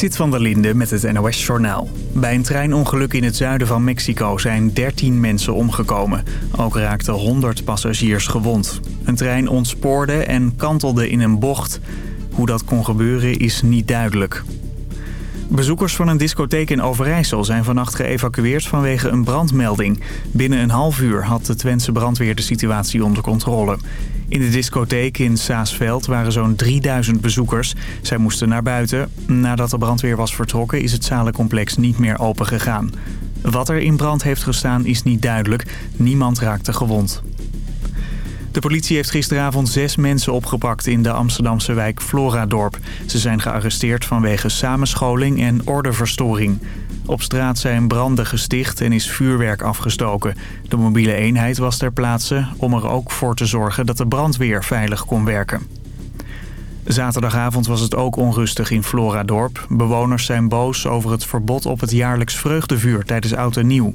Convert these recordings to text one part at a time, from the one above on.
Zit van der Linde met het NOS-journaal. Bij een treinongeluk in het zuiden van Mexico zijn 13 mensen omgekomen. Ook raakten 100 passagiers gewond. Een trein ontspoorde en kantelde in een bocht. Hoe dat kon gebeuren is niet duidelijk. Bezoekers van een discotheek in Overijssel zijn vannacht geëvacueerd vanwege een brandmelding. Binnen een half uur had de Twentse brandweer de situatie onder controle. In de discotheek in Saasveld waren zo'n 3000 bezoekers. Zij moesten naar buiten. Nadat de brandweer was vertrokken is het zalencomplex niet meer open gegaan. Wat er in brand heeft gestaan is niet duidelijk. Niemand raakte gewond. De politie heeft gisteravond zes mensen opgepakt in de Amsterdamse wijk Floradorp. Ze zijn gearresteerd vanwege samenscholing en ordeverstoring. Op straat zijn branden gesticht en is vuurwerk afgestoken. De mobiele eenheid was ter plaatse om er ook voor te zorgen dat de brandweer veilig kon werken. Zaterdagavond was het ook onrustig in Floradorp. Bewoners zijn boos over het verbod op het jaarlijks vreugdevuur tijdens Oud en Nieuw.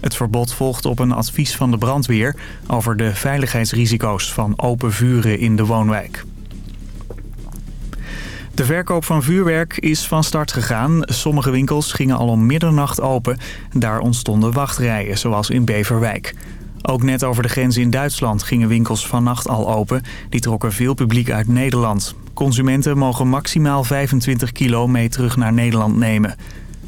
Het verbod volgt op een advies van de brandweer over de veiligheidsrisico's van open vuren in de woonwijk. De verkoop van vuurwerk is van start gegaan. Sommige winkels gingen al om middernacht open. Daar ontstonden wachtrijen, zoals in Beverwijk. Ook net over de grens in Duitsland gingen winkels vannacht al open. Die trokken veel publiek uit Nederland. Consumenten mogen maximaal 25 kilo mee terug naar Nederland nemen.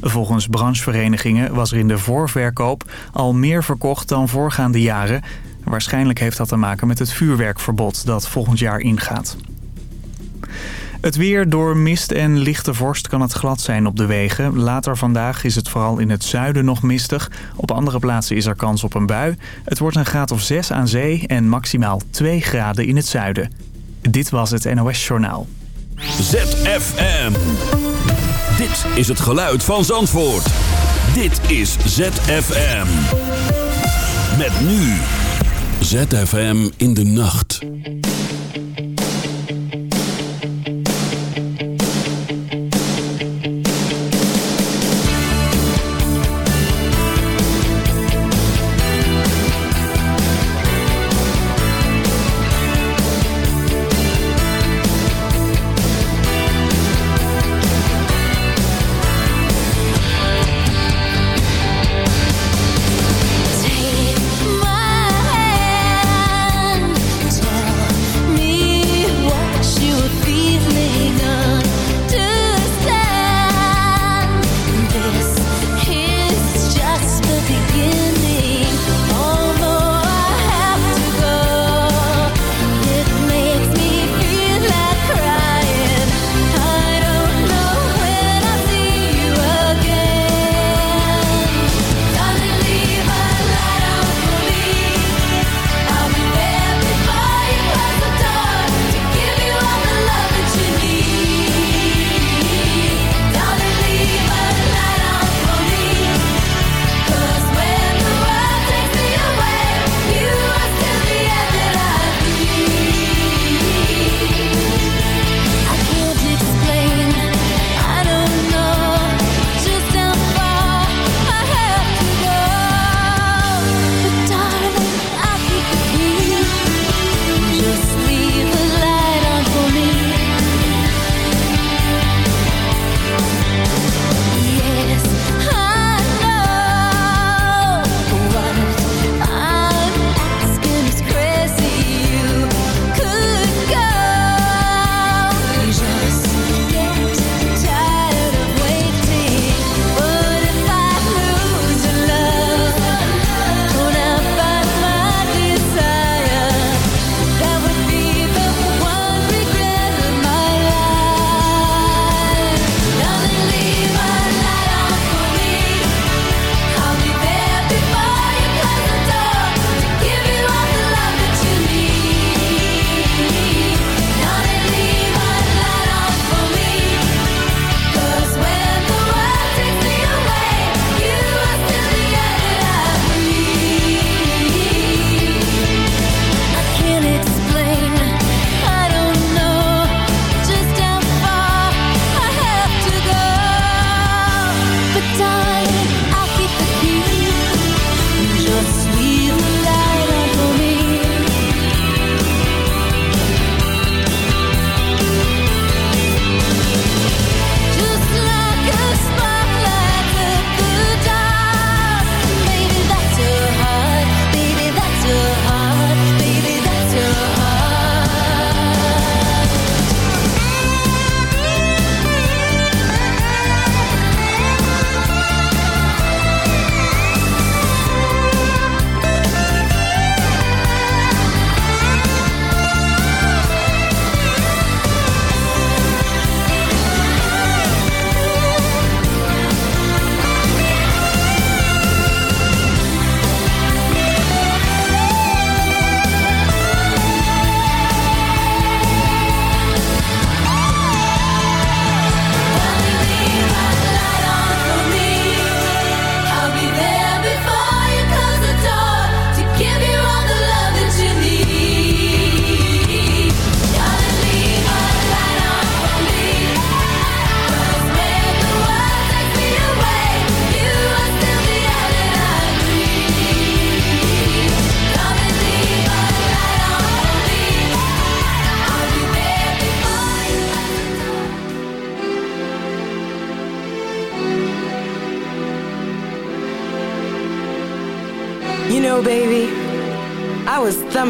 Volgens brancheverenigingen was er in de voorverkoop al meer verkocht dan voorgaande jaren. Waarschijnlijk heeft dat te maken met het vuurwerkverbod dat volgend jaar ingaat. Het weer door mist en lichte vorst kan het glad zijn op de wegen. Later vandaag is het vooral in het zuiden nog mistig. Op andere plaatsen is er kans op een bui. Het wordt een graad of 6 aan zee en maximaal 2 graden in het zuiden. Dit was het NOS Journaal. ZFM. Dit is het geluid van Zandvoort. Dit is ZFM. Met nu. ZFM in de nacht.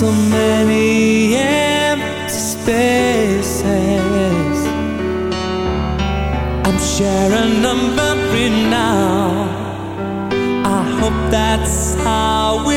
so many empty spaces. I'm sharing a memory now. I hope that's how we.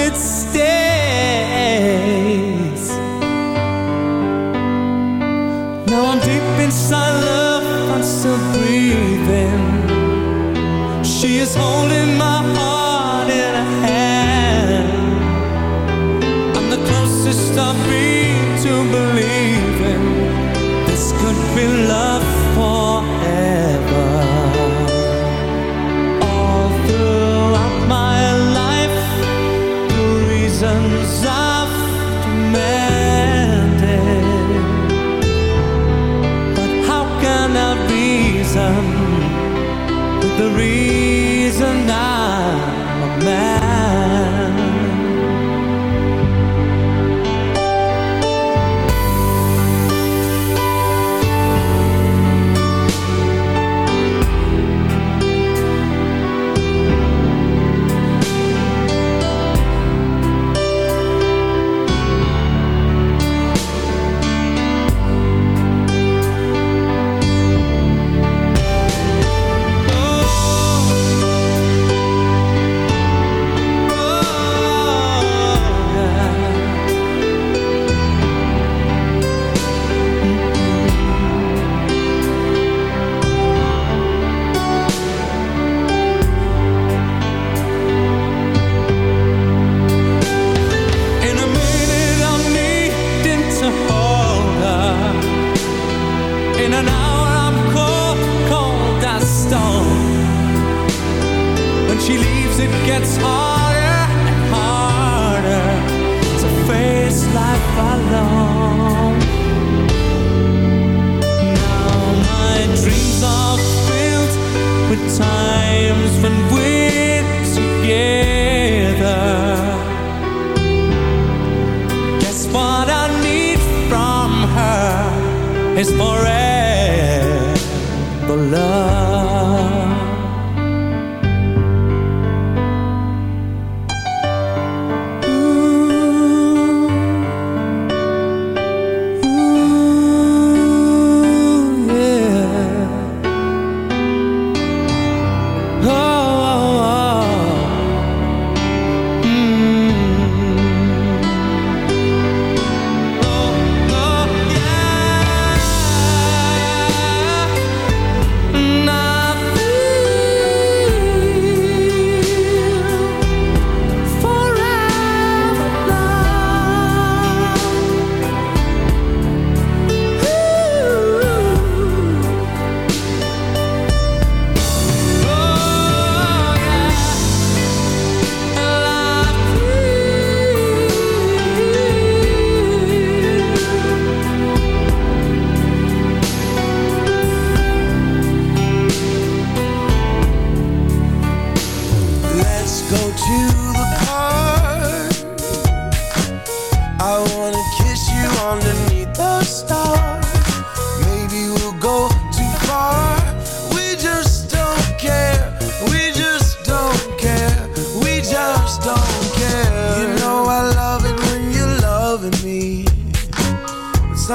it's hard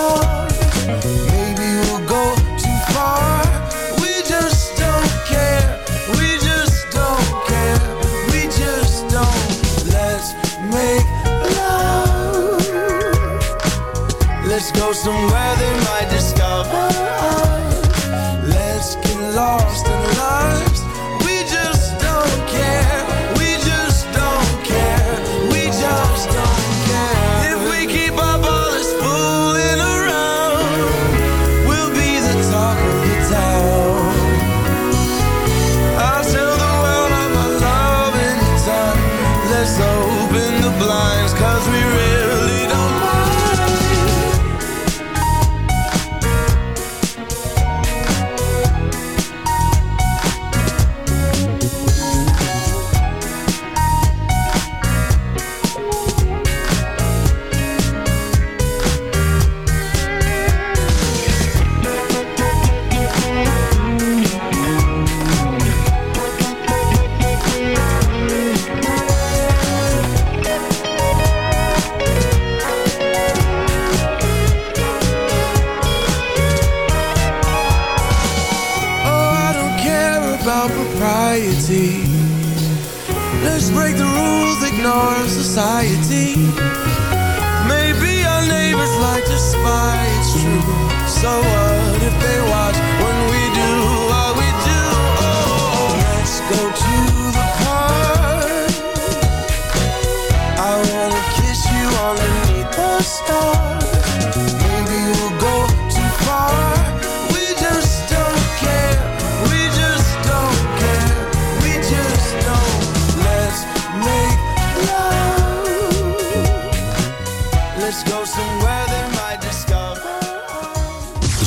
또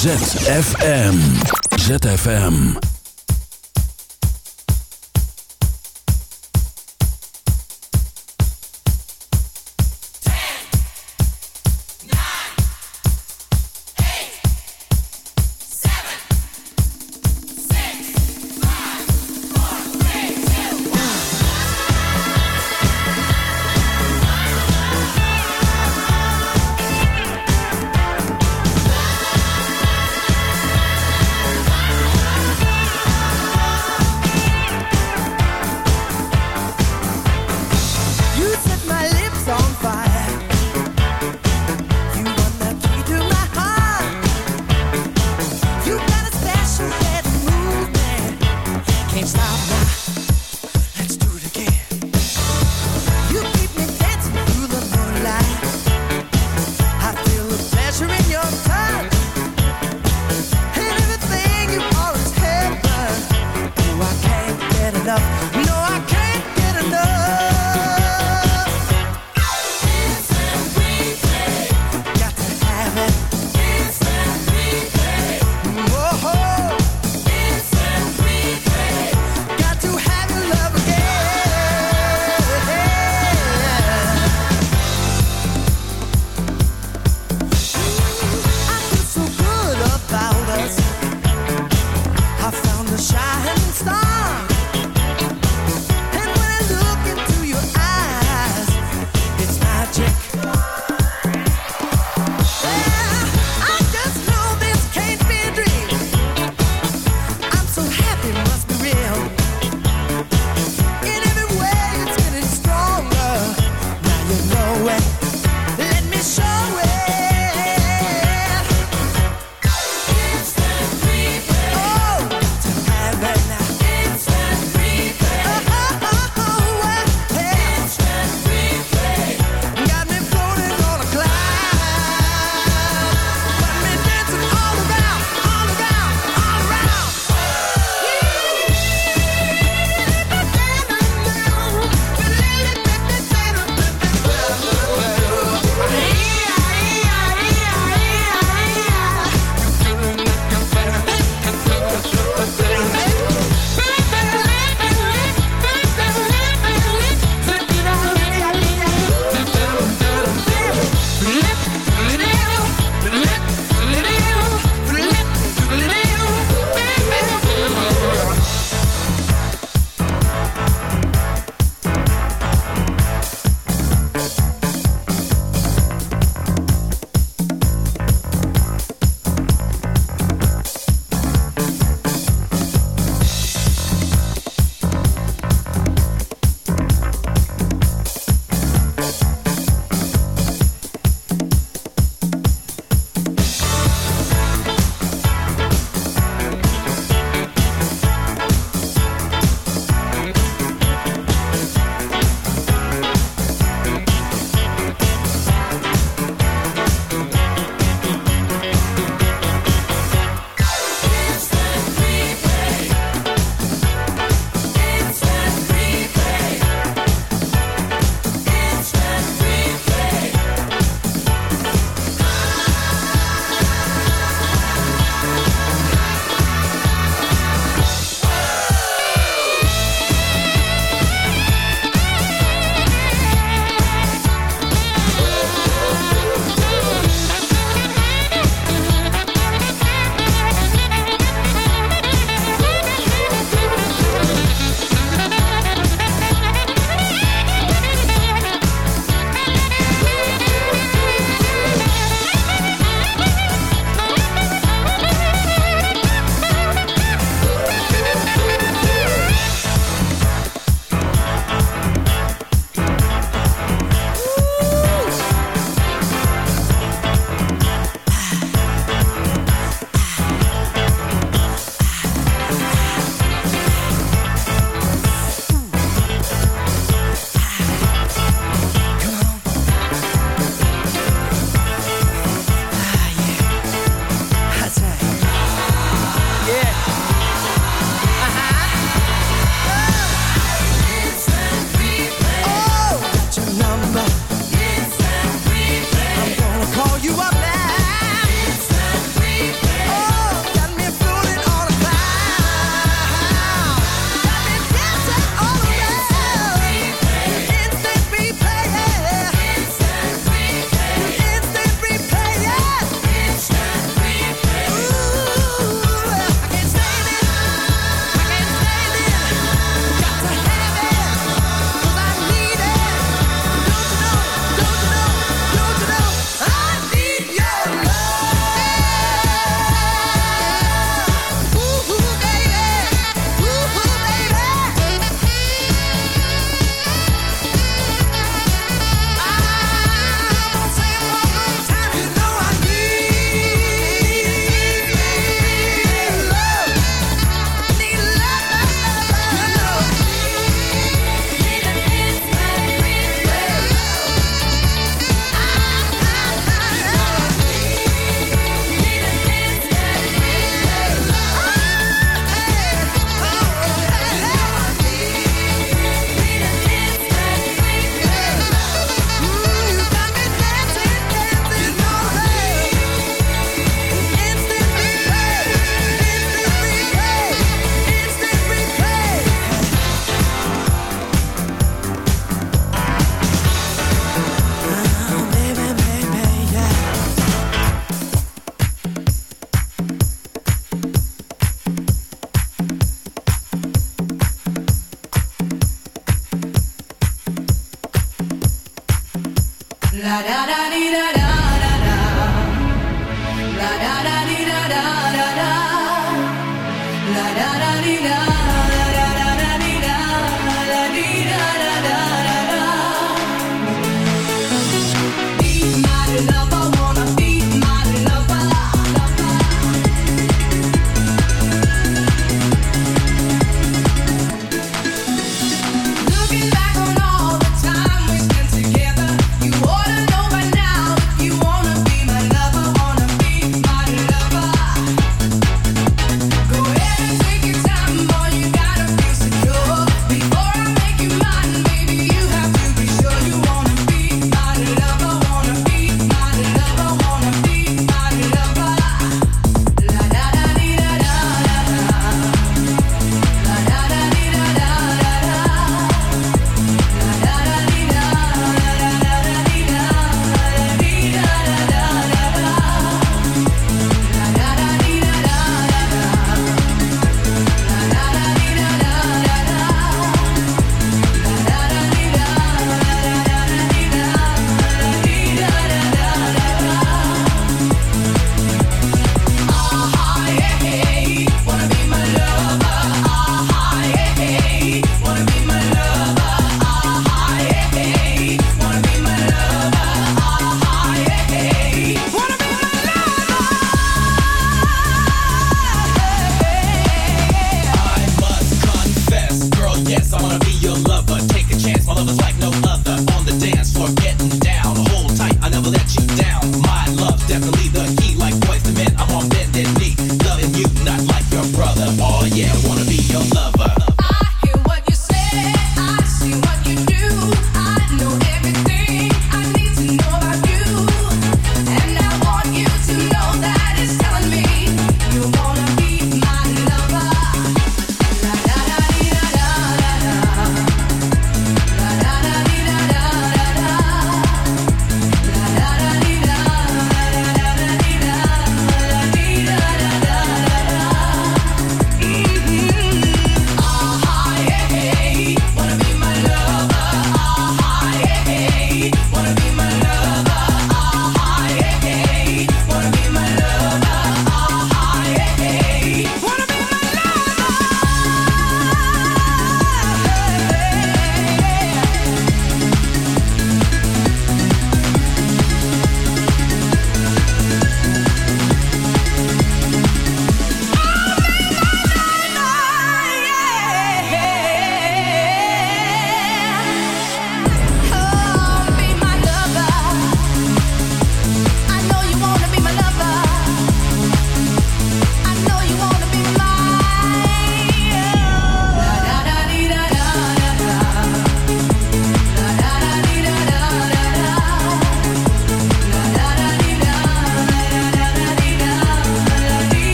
ZFM. ZFM.